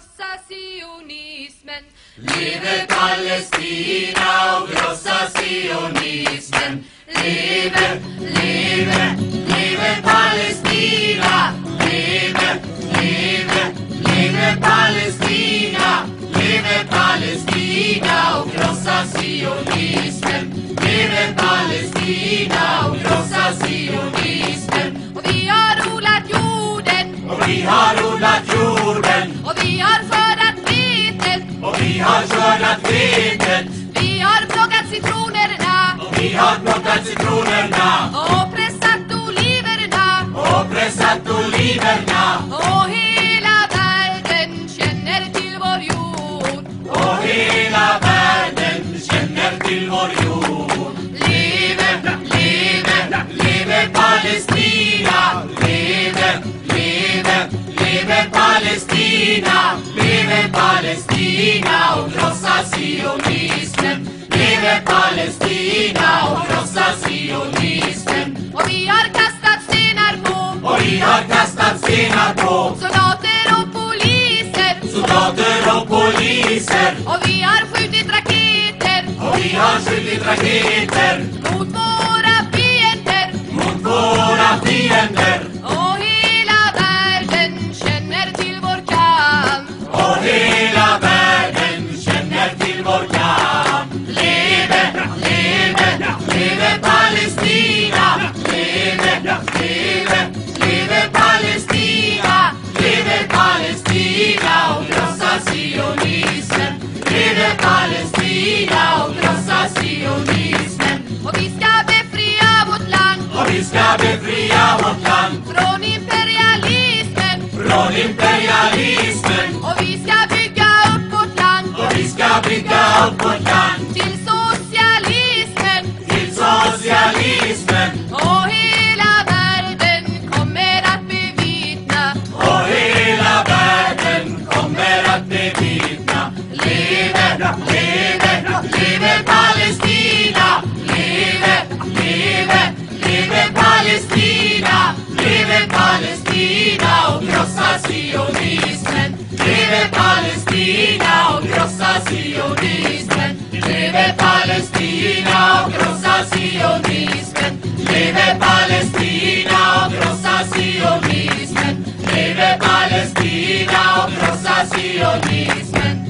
grossa sionismen. Liebe Palästina, oh o grossa sionismen. Liebe, liebe, liebe Palästina. Liebe, liebe, liebe Palästina. Liebe Palästina, oh o grossa sionismen. Liebe Palästina, oh o grossa har plockat citronerna och pressat oliverna. och pressat oliverna Och hela världen känner till vår jord. och hela världen känner till vår jord. Leve, leve, leve Palestina! Leve, leve, leve Palestina! Leve Palestina och krossa sionismen! Och vi har kastat stenar på Och vi har kastat stenar på soldater och poliser. soldater och poliser Och vi har skjutit raketer och vi har skjutit raketer mot våra fiender. mot våra sionismen! Leve Palestina och krossa sionismen! Och vi ska befria vårt land Och vi ska befria vårt land från imperialismen. från imperialismen Och vi ska bygga upp vårt land och vi ska bygga upp vårt land till socialismen. Palestina, oh grossa sionisme, vive Palestina, oh grossa sionisme, vive Palestina, oh grossa sionisme, vive Palestina, oh grossa sionisme.